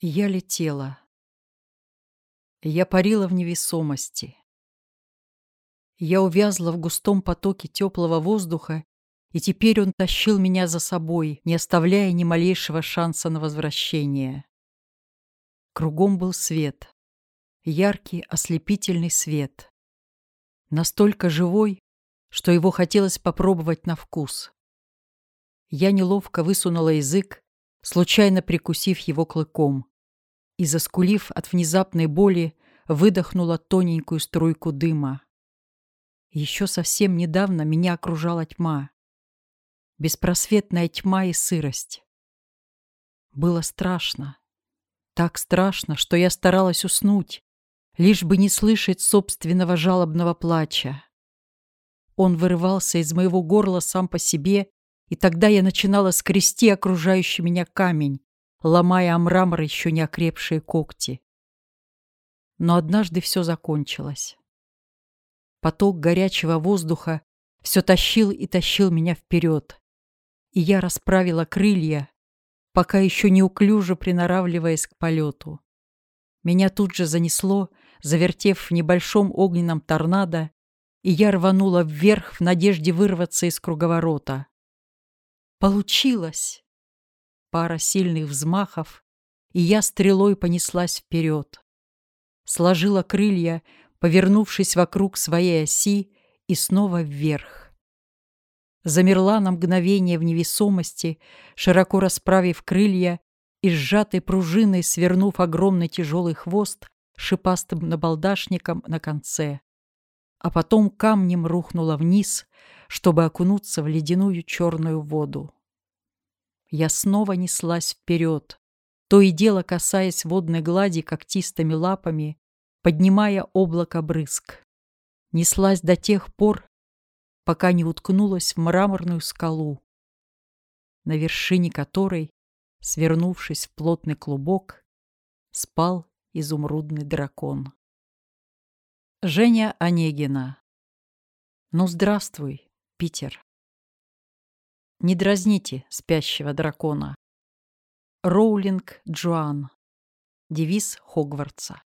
Я летела. Я парила в невесомости. Я увязла в густом потоке теплого воздуха, и теперь он тащил меня за собой, не оставляя ни малейшего шанса на возвращение. Кругом был свет. Яркий, ослепительный свет. Настолько живой, что его хотелось попробовать на вкус. Я неловко высунула язык, случайно прикусив его клыком, и, заскулив от внезапной боли, выдохнула тоненькую струйку дыма. Еще совсем недавно меня окружала тьма. Беспросветная тьма и сырость. Было страшно. Так страшно, что я старалась уснуть, лишь бы не слышать собственного жалобного плача. Он вырывался из моего горла сам по себе и тогда я начинала скрести окружающий меня камень, ломая о мрамор еще не окрепшие когти. Но однажды все закончилось. Поток горячего воздуха все тащил и тащил меня вперед, и я расправила крылья, пока еще неуклюже приноравливаясь к полету. Меня тут же занесло, завертев в небольшом огненном торнадо, и я рванула вверх в надежде вырваться из круговорота. Получилось! Пара сильных взмахов, и я стрелой понеслась вперед. Сложила крылья, повернувшись вокруг своей оси, и снова вверх. Замерла на мгновение в невесомости, широко расправив крылья и сжатой пружиной свернув огромный тяжелый хвост шипастым набалдашником на конце. А потом камнем рухнула вниз, чтобы окунуться в ледяную черную воду. Я снова неслась вперед, то и дело касаясь водной глади когтистыми лапами, поднимая облако брызг. Неслась до тех пор, пока не уткнулась в мраморную скалу, на вершине которой, свернувшись в плотный клубок, спал изумрудный дракон. Женя Онегина Ну, здравствуй, Питер. Не дразните спящего дракона. Роулинг Джоан. Девиз Хогвартса.